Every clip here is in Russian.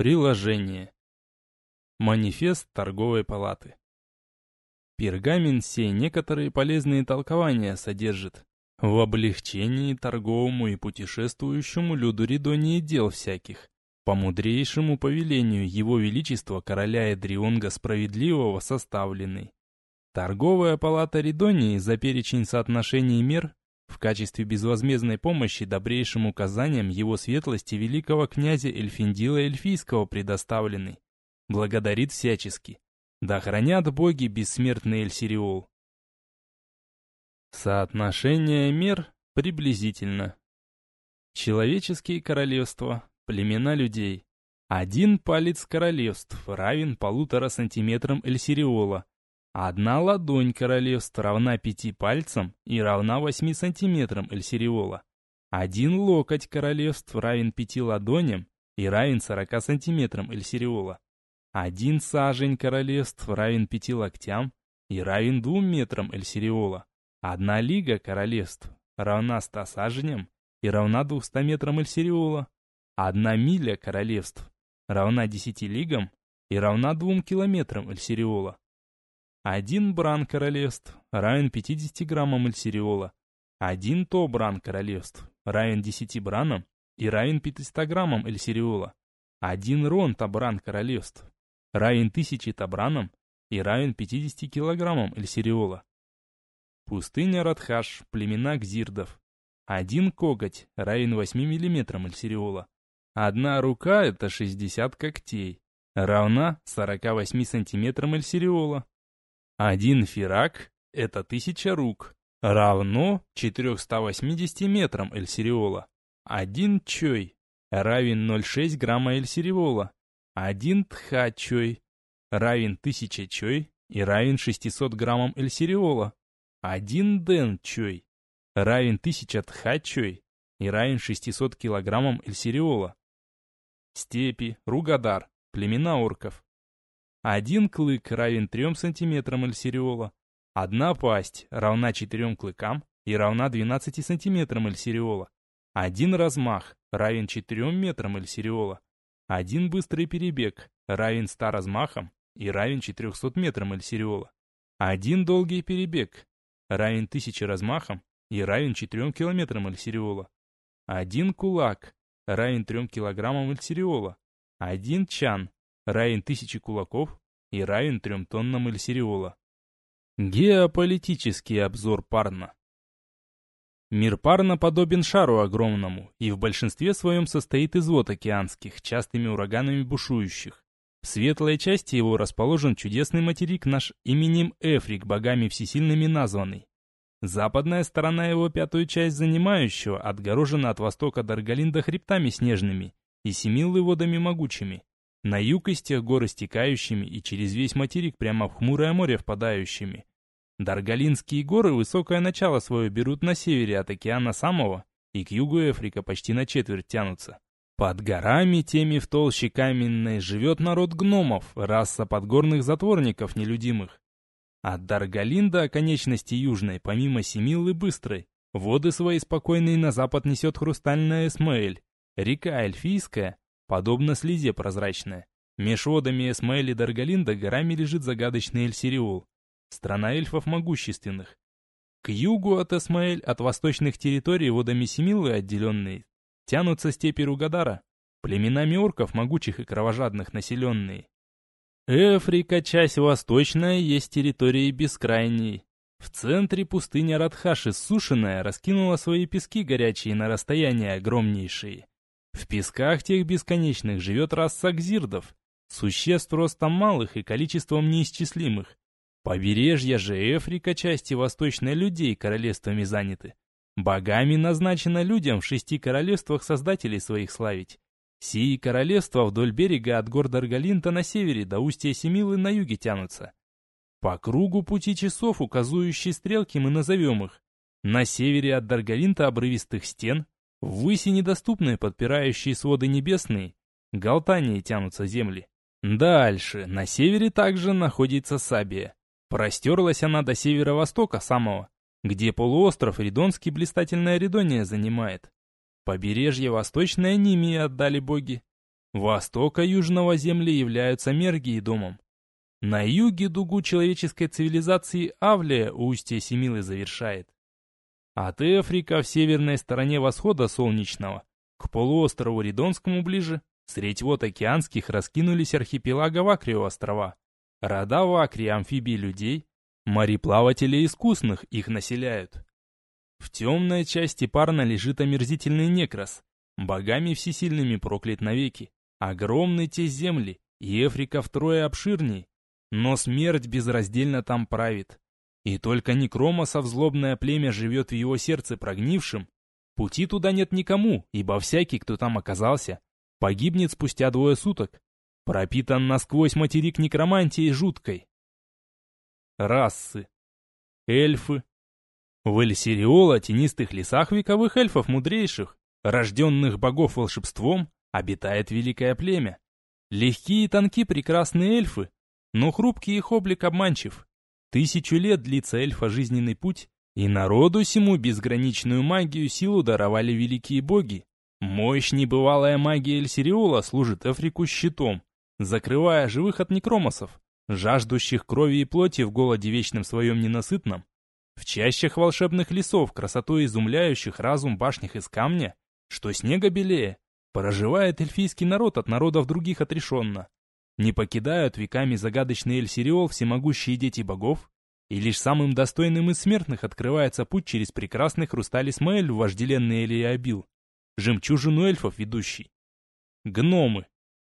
Приложение. Манифест торговой палаты. Пергамент сей некоторые полезные толкования содержит. В облегчении торговому и путешествующему люду Ридонии дел всяких. По мудрейшему повелению Его Величества короля Эдрионга Справедливого составленный. Торговая палата Ридонии за перечень соотношений мер в качестве безвозмездной помощи добрейшим указаниям его светлости великого князя Эльфиндила Эльфийского предоставлены. Благодарит всячески. Да хранят боги бессмертный Эльсириол. Соотношение мер приблизительно. Человеческие королевства, племена людей. Один палец королевств равен полутора сантиметрам Эльсириола, Одна ладонь королевств равна пяти пальцам и равна восьми сантиметрам эльсириола. Один локоть королевств равен пяти ладоням и равен сорока сантиметрам эльсириола. Один сажень королевств равен пяти локтям и равен двум метрам эльсириола. Одна лига королевств равна ста саженям и равна двухста метрам эльсириола. Одна миля королевств равна десяти лигам и равна двум километрам эльсириола. Один бран королевств равен 50 граммам эльсириола. Один то бран королевств равен 10 бранам и равен 500 граммам эльсириола. Один рон табран королевств равен 1000 табранам и равен 50 килограммам эльсириола. Пустыня Радхаш, племена гзирдов. Один коготь равен 8 миллиметрам эльсириола. Одна рука — это 60 когтей, равна 48 сантиметрам эльсириола. Один фирак – это тысяча рук, равно 480 метрам эльсириола. Один чой равен 0,6 грамма эльсириола. Один тха-чой равен 1000 чой и равен 600 граммам эльсириола. Один ден-чой равен 1000 тха-чой и равен 600 килограммам эльсириола. Степи, Ругадар, племена орков. Один клык равен 3 сантиметрам эльсириола. Одна пасть равна 4 клыкам и равна 12 сантиметрам эльсириола. Один размах равен 4 метрам эльсириола. Один быстрый перебег равен 100 размахам и равен 400 метрам эльсириола. Один долгий перебег равен 1000 размахам и равен 4 километрам эльсириола. Один кулак равен 3 килограммам эльсириола. Один чан равен тысяче кулаков и равен трем тоннам эльсириола. Геополитический обзор Парна Мир Парна подобен шару огромному и в большинстве своем состоит из вод океанских, частыми ураганами бушующих. В светлой части его расположен чудесный материк наш именем Эфрик, богами всесильными названный. Западная сторона его пятую часть занимающего отгорожена от востока Даргалинда хребтами снежными и Семиллы водами могучими. На юг из тех гор истекающими и через весь материк прямо в хмурое море впадающими. Даргалинские горы высокое начало свое берут на севере от океана самого, и к югу Эфрика почти на четверть тянутся. Под горами теми в толще каменной живет народ гномов, раса подгорных затворников нелюдимых. От Даргалин до оконечности южной, помимо Семилы Быстрой, воды свои спокойные на запад несет хрустальная Эсмаэль, река Эльфийская, подобно слезе прозрачная. Меж водами Эсмаэль и Даргалинда горами лежит загадочный Эльсириол, страна эльфов могущественных. К югу от Эсмаэль, от восточных территорий водами Семилы отделенные, тянутся степи Ругадара, племенами орков могучих и кровожадных населенные. Эфрика, часть восточная, есть территории бескрайней. В центре пустыня Радхаш иссушенная раскинула свои пески горячие на расстояние огромнейшие. В песках тех бесконечных живет раса гзирдов, существ ростом малых и количеством неисчислимых. Побережья же Эфрика части восточной людей королевствами заняты. Богами назначено людям в шести королевствах создателей своих славить. Сии королевства вдоль берега от гор Даргалинта на севере до устья Семилы на юге тянутся. По кругу пути часов, указующие стрелки, мы назовем их. На севере от Даргалинта обрывистых стен, Ввыси недоступные, подпирающие своды небесные, Галтании тянутся земли. Дальше, на севере также находится Сабия. Простерлась она до северо-востока самого, где полуостров Ридонский блистательная Ридония занимает. Побережье восточное Нимии отдали боги. Востока южного земли являются Мергии домом. На юге дугу человеческой цивилизации Авлия устье Семилы завершает. От Эфрика в северной стороне восхода солнечного, к полуострову Ридонскому ближе, средь вод океанских раскинулись архипелага Вакрио острова. Рода Вакри, амфибий людей, мореплавателей искусных их населяют. В темной части парна лежит омерзительный некрас, богами всесильными проклят навеки. Огромны те земли, и Эфрика втрое обширней, но смерть безраздельно там правит. И только Некромосов злобное племя живет в его сердце прогнившим. Пути туда нет никому, ибо всякий, кто там оказался, погибнет спустя двое суток. Пропитан насквозь материк некромантией жуткой. Расы. Эльфы. В Эльсириола, тенистых лесах вековых эльфов мудрейших, рожденных богов волшебством, обитает великое племя. Легкие и тонкие прекрасные эльфы, но хрупкий их облик обманчив. Тысячу лет длится эльфа жизненный путь, и народу сему безграничную магию силу даровали великие боги. Мощь небывалая магия Эльсириола служит Эфрику щитом, закрывая живых от некромосов, жаждущих крови и плоти в голоде вечном своем ненасытном. В чащах волшебных лесов, красотой изумляющих разум башнях из камня, что снега белее, Проживает эльфийский народ от народов других отрешенно. Не покидают веками загадочный Эльсириол всемогущие дети богов, и лишь самым достойным из смертных открывается путь через прекрасный хрусталь Исмаэль в вожделенный Элиабил, жемчужину эльфов ведущий. Гномы.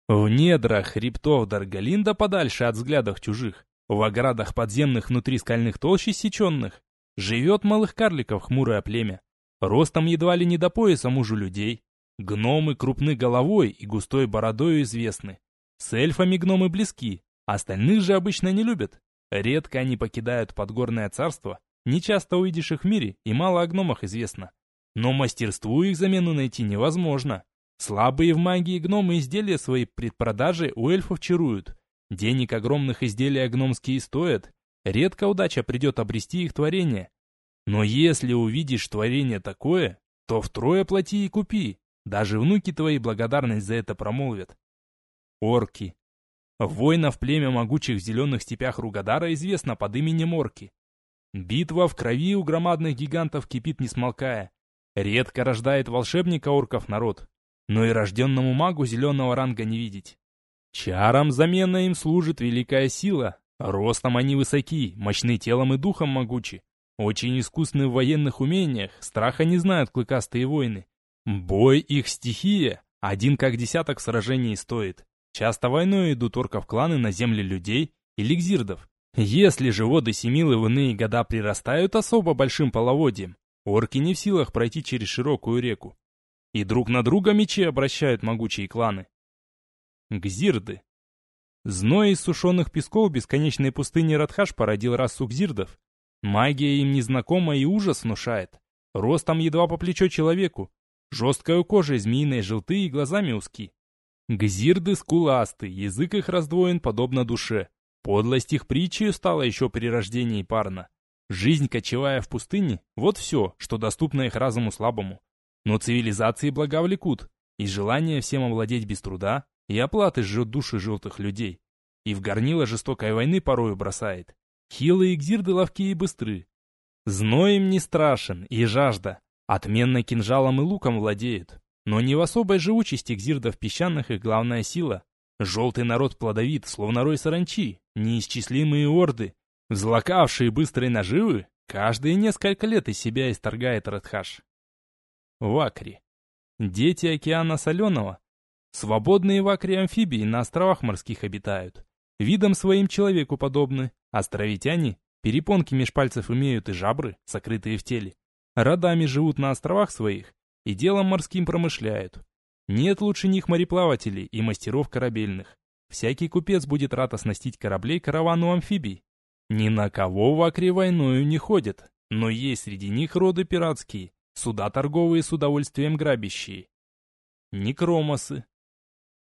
В недрах хребтов Даргалинда подальше от взглядов чужих, в оградах подземных внутри скальных толщ сеченных, живет малых карликов хмурое племя, ростом едва ли не до пояса мужу людей, Гномы крупны головой и густой бородой известны. С эльфами гномы близки, остальных же обычно не любят. Редко они покидают подгорное царство, не часто увидишь их в мире и мало о гномах известно. Но мастерству их замену найти невозможно. Слабые в магии гномы изделия свои предпродажи у эльфов чаруют. Денег огромных изделия гномские стоят. Редко удача придет обрести их творение. Но если увидишь творение такое, то втрое плати и купи. Даже внуки твои благодарность за это промолвят. Орки. Воинов племя могучих в зеленых степях Ругадара известно под именем Орки. Битва в крови у громадных гигантов кипит не смолкая. Редко рождает волшебника орков народ, но и рожденному магу зеленого ранга не видеть. Чарам замена им служит великая сила. Ростом они высоки, мощны телом и духом могучи. Очень искусны в военных умениях, страха не знают клыкастые воины. Бой их стихия, один как десяток сражений стоит. Часто войной идут орков кланы на земли людей или гзирдов. Если же воды Семилы в иные года прирастают особо большим половодьем, орки не в силах пройти через широкую реку. И друг на друга мечи обращают могучие кланы. Гзирды. Зной из сушеных песков бесконечной пустыни Радхаш породил расу гзирдов. Магия им незнакома и ужас внушает. Ростом едва по плечо человеку, Жесткая кожа, змеиные желты и глазами узки. Гзирды скуласты, язык их раздвоен подобно душе. Подлость их притчей стала еще при рождении парна. Жизнь, кочевая в пустыне, вот все, что доступно их разуму слабому. Но цивилизации благовлекут, и желание всем овладеть без труда, и оплаты жжет души желтых людей. И в горнило жестокой войны порою бросает. Хилые гзирды ловкие и быстры. Зной им не страшен, и жажда, Отменно кинжалом и луком владеют, но не в особой живучести гзирдов песчаных их главная сила. Желтый народ плодовит, словно рой саранчи, неисчислимые орды, взлокавшие быстрые наживы, каждые несколько лет из себя исторгает Радхаш. Вакри. Дети океана соленого. Свободные вакри амфибии на островах морских обитают. Видом своим человеку подобны. Островитяне перепонки меж имеют и жабры, сокрытые в теле родами живут на островах своих и делом морским промышляют. Нет лучше них мореплавателей и мастеров корабельных. Всякий купец будет рад оснастить кораблей каравану амфибий. Ни на кого в Акре войною не ходят, но есть среди них роды пиратские, суда торговые с удовольствием грабящие. Некромосы.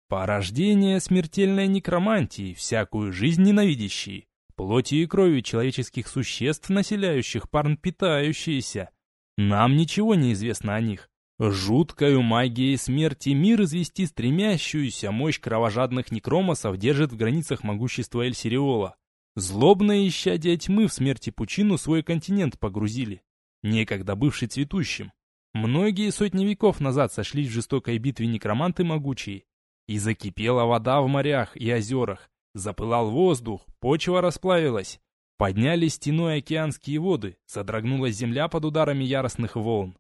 Порождение смертельной некромантии, всякую жизнь ненавидящие, плотью и кровью человеческих существ, населяющих парн питающиеся, нам ничего не известно о них. Жуткою магией смерти мир извести стремящуюся мощь кровожадных некромосов держит в границах могущества Эльсириола. Злобные исчадия тьмы в смерти пучину свой континент погрузили, некогда бывший цветущим. Многие сотни веков назад сошлись в жестокой битве некроманты могучие, и закипела вода в морях и озерах, запылал воздух, почва расплавилась, поднялись стеной океанские воды, содрогнулась земля под ударами яростных волн.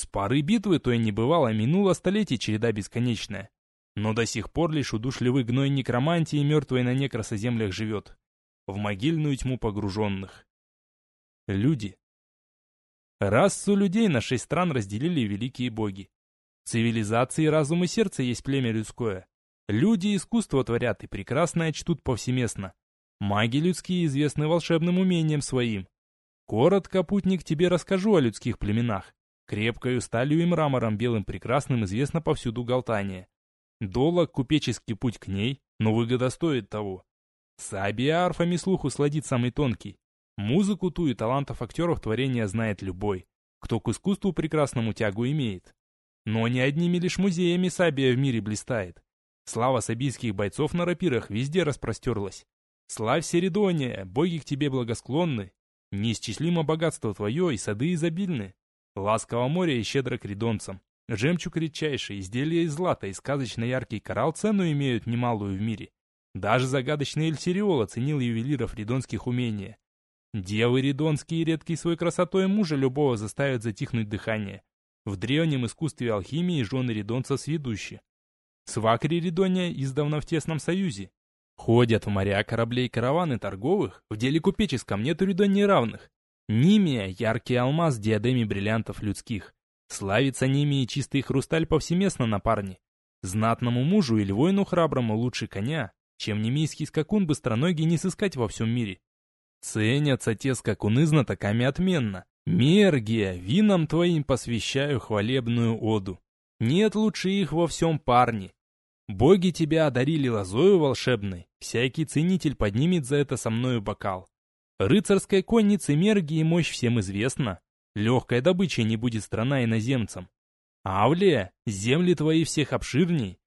С поры битвы той не бывало, минуло столетие череда бесконечная. Но до сих пор лишь удушливый гной некромантии мертвой на некросоземлях живет. В могильную тьму погруженных. Люди. Расу людей на шесть стран разделили великие боги. Цивилизации разум и сердце есть племя людское. Люди искусство творят и прекрасное чтут повсеместно. Маги людские известны волшебным умением своим. Коротко, путник, тебе расскажу о людских племенах. Крепкою сталью и мрамором белым прекрасным известно повсюду Галтания. Долог купеческий путь к ней, но выгода стоит того. Саби арфами слуху сладит самый тонкий. Музыку ту и талантов актеров творения знает любой, кто к искусству прекрасному тягу имеет. Но не одними лишь музеями Сабия в мире блистает. Слава сабийских бойцов на рапирах везде распростерлась. Славь Середония, боги к тебе благосклонны. Неисчислимо богатство твое и сады изобильны. Ласково море и щедро к ридонцам. Жемчуг редчайший, изделия из злата и сказочно яркий коралл цену имеют немалую в мире. Даже загадочный Эльсириол оценил ювелиров ридонских умения. Девы ридонские редкий своей красотой мужа любого заставят затихнуть дыхание. В древнем искусстве алхимии жены ридонца сведущи. Свакри Ридония издавна в тесном союзе. Ходят в моря кораблей караваны торговых, в деле купеческом нет у Ридонии равных. Нимия — яркий алмаз в бриллиантов людских. Славится Нимии чистый хрусталь повсеместно на парне. Знатному мужу или воину храброму лучше коня, чем немийский скакун быстроногий не сыскать во всем мире. Ценятся те скакуны знатоками отменно. Мергия, винам твоим посвящаю хвалебную оду. Нет лучше их во всем парне. Боги тебя одарили лозою волшебной, всякий ценитель поднимет за это со мною бокал. Рыцарской коннице мерги и мощь всем известна. Легкая добыча не будет страна иноземцам. Авлия, земли твои всех обширней.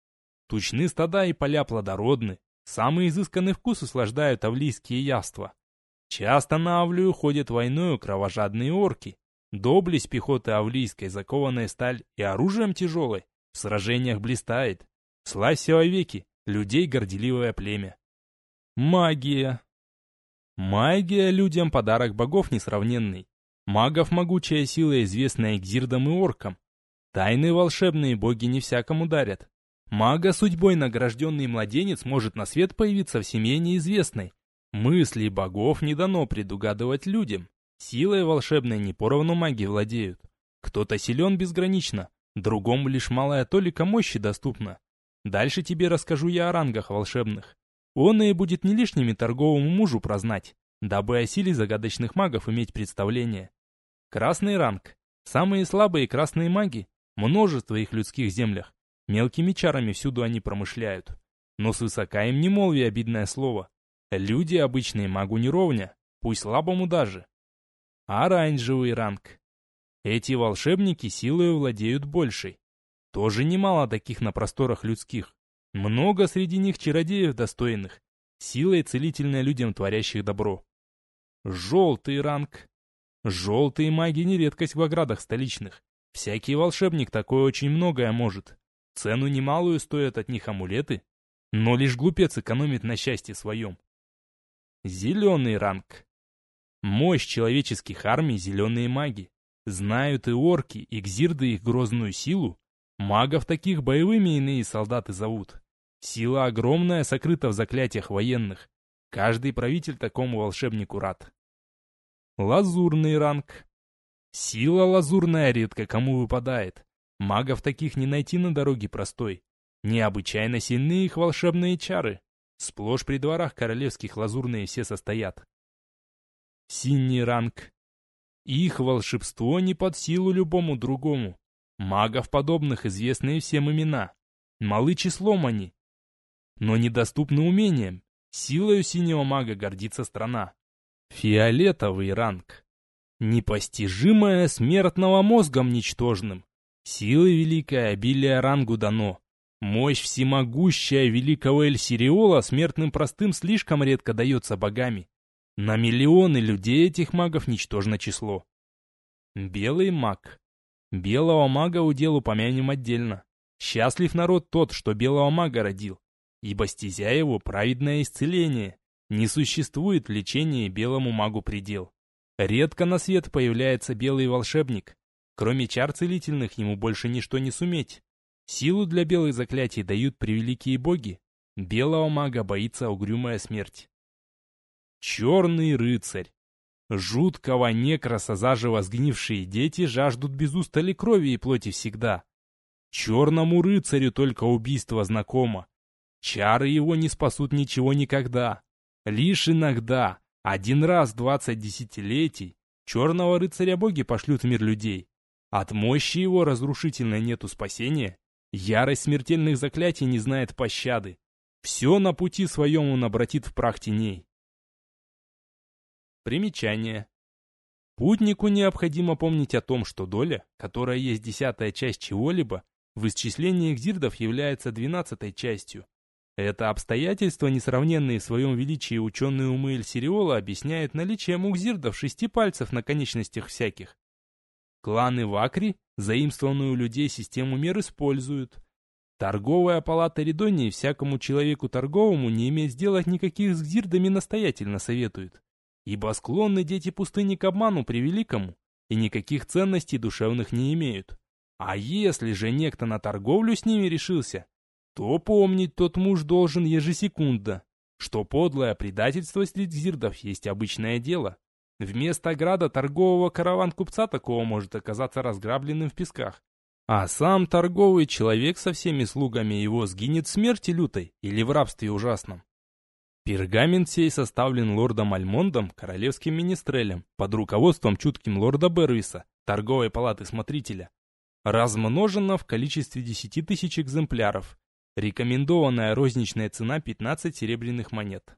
Тучны стада и поля плодородны. Самый изысканный вкус услаждают авлийские яства. Часто на Авлию ходят войною кровожадные орки. Доблесть пехоты авлийской, закованная сталь и оружием тяжелой, в сражениях блистает. Славься веки, людей горделивое племя. Магия. Магия людям подарок богов несравненный. Магов могучая сила, известная экзирдам и оркам. Тайны волшебные боги не всякому дарят. Мага судьбой награжденный младенец может на свет появиться в семье неизвестной. Мысли богов не дано предугадывать людям. Силой волшебной не поровну маги владеют. Кто-то силен безгранично, другому лишь малая толика мощи доступна. Дальше тебе расскажу я о рангах волшебных. Он и будет не лишними торговому мужу прознать, дабы о силе загадочных магов иметь представление. Красный ранг. Самые слабые красные маги. Множество их в людских землях. Мелкими чарами всюду они промышляют. Но свысока им не молви обидное слово. Люди обычные магу не ровня, пусть слабому даже. Оранжевый ранг. Эти волшебники силой владеют большей. Тоже немало таких на просторах людских. Много среди них чародеев достойных, силой целительной людям, творящих добро. Желтый ранг. Желтые маги не редкость в оградах столичных. Всякий волшебник такое очень многое может. Цену немалую стоят от них амулеты, но лишь глупец экономит на счастье своем. Зеленый ранг. Мощь человеческих армий зеленые маги. Знают и орки, и гзирды их грозную силу. Магов таких боевыми иные солдаты зовут. Сила огромная сокрыта в заклятиях военных. Каждый правитель такому волшебнику рад. Лазурный ранг. Сила лазурная редко кому выпадает. Магов таких не найти на дороге простой. Необычайно сильны их волшебные чары. Сплошь при дворах королевских лазурные все состоят. Синий ранг. Их волшебство не под силу любому другому. Магов подобных известные всем имена. Малы числом они, но недоступны умениям. Силою синего мага гордится страна. Фиолетовый ранг. Непостижимое смертного мозгом ничтожным. Силы великая, обилие рангу дано. Мощь всемогущая великого Эль-Сириола смертным простым слишком редко дается богами. На миллионы людей этих магов ничтожно число. Белый маг. Белого мага удел упомянем отдельно. Счастлив народ тот, что белого мага родил, ибо стезя его праведное исцеление. Не существует лечения белому магу предел. Редко на свет появляется белый волшебник. Кроме чар целительных ему больше ничто не суметь. Силу для белых заклятий дают превеликие боги. Белого мага боится угрюмая смерть. Черный рыцарь. Жуткого некраса заживо сгнившие дети жаждут без устали крови и плоти всегда. Черному рыцарю только убийство знакомо. Чары его не спасут ничего никогда. Лишь иногда, один раз двадцать десятилетий, черного рыцаря боги пошлют в мир людей. От мощи его разрушительной нету спасения, Ярость смертельных заклятий не знает пощады. Все на пути своем он обратит в прах теней. Примечание. Путнику необходимо помнить о том, что доля, которая есть десятая часть чего-либо, в исчислении экзирдов является двенадцатой частью. Это обстоятельство, несравненные в своем величии ученые умы Эльсириола, объясняют наличие мукзирдов шести пальцев на конечностях всяких. Кланы Вакри, заимствованную у людей систему мер, используют. Торговая палата Редонии всякому человеку торговому не иметь сделать никаких с гзирдами настоятельно советует. Ибо склонны дети пустыни к обману превеликому, и никаких ценностей душевных не имеют. А если же некто на торговлю с ними решился, то помнить тот муж должен ежесекундно, что подлое предательство среди гзирдов есть обычное дело. Вместо града торгового караван купца такого может оказаться разграбленным в песках. А сам торговый человек со всеми слугами его сгинет в смерти лютой или в рабстве ужасном. Пергамент сей составлен лордом Альмондом, королевским министрелем, под руководством чутким лорда Бервиса, торговой палаты смотрителя. Размножено в количестве 10 тысяч экземпляров. Рекомендованная розничная цена 15 серебряных монет.